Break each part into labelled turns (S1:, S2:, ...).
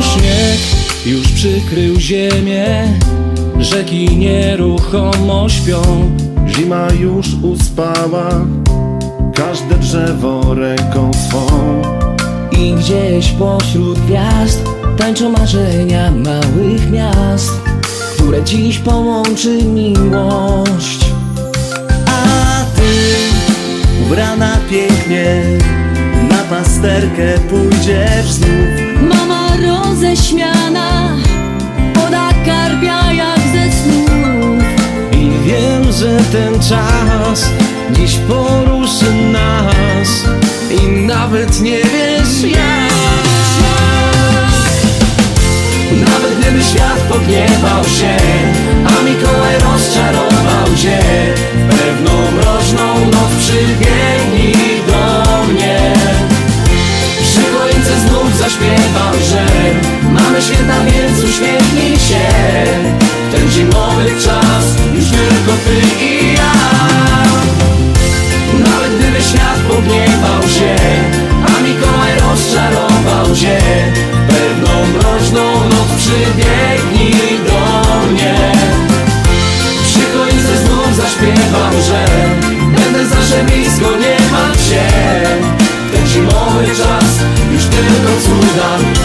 S1: Śnieg już przykrył ziemię Rzeki nieruchomo śpią
S2: Zima już uspała Każde drzewo ręką swą
S1: I gdzieś pośród gwiazd Tańczą marzenia małych które dziś połączy miłość.
S2: A ty ubrana pięknie Na pasterkę pójdziesz znów.
S3: Mama roześmiana Poda karpia jak ze snów.
S1: I wiem, że ten czas dziś poruszy nas. I nawet nie wiesz jak. Nawet gdyby świat pogniewał się zaśpiewam, że Mamy święta, więc uśmiechnij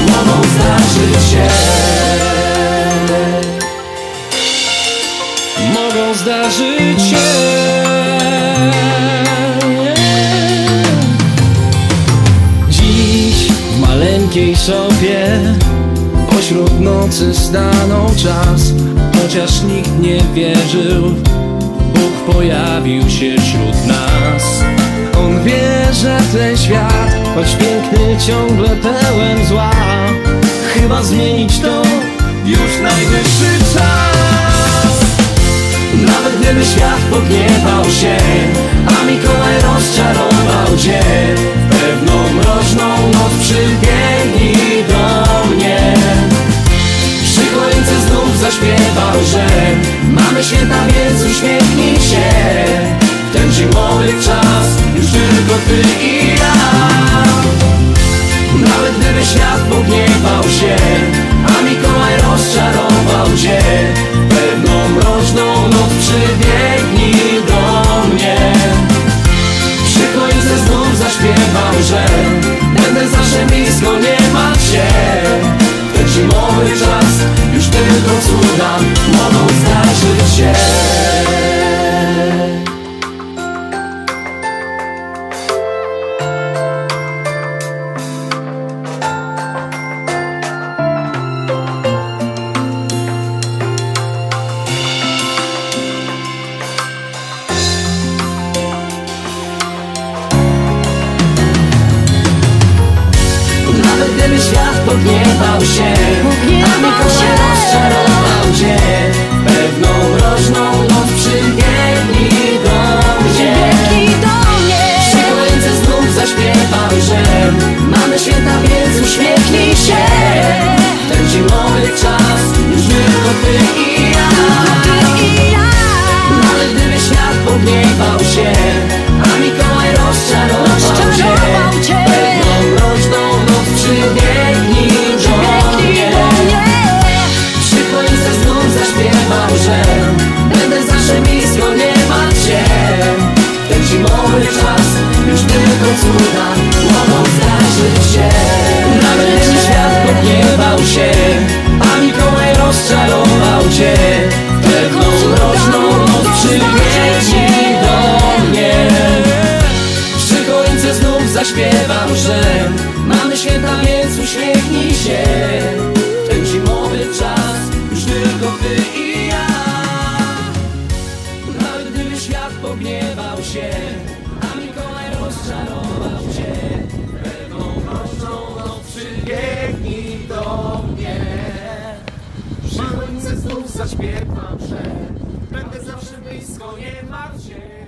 S1: mogą zdarzyć się. Mogą zdarzyć się. Dziś w maleńkiej sobie Pośród nocy stanął czas Chociaż nikt nie wierzył. Bóg pojawił się wśród nas On wie, że ten świat Choć piękny ciągle pełen zła. Chyba zmienić to już najwyższy czas. Nawet gdyby świat pogniewał się A Mikołaj rozczarował cię Pewną mroźną noc przybiegnij do mnie. Przy choince znów zaśpiewał, że Mamy święta, więc uśmiechnij się ten zimowy czas już tylko ty i ja. Nawet gdyby świat pogniewał się A Mikołaj rozczarował cię Pewną mroźną znów zaśpiewam, że Mamy święta, więc uśmiechnij się. Ten zimowy czas już tylko ty i ja. Nawet gdyby świat pogniewał się A Mikołaj rozczarował
S3: cię
S1: Pewną mroźną noc przybiegnij do mnie. Choince znów zaśpiewam, że Będę zawsze blisko, nie martw się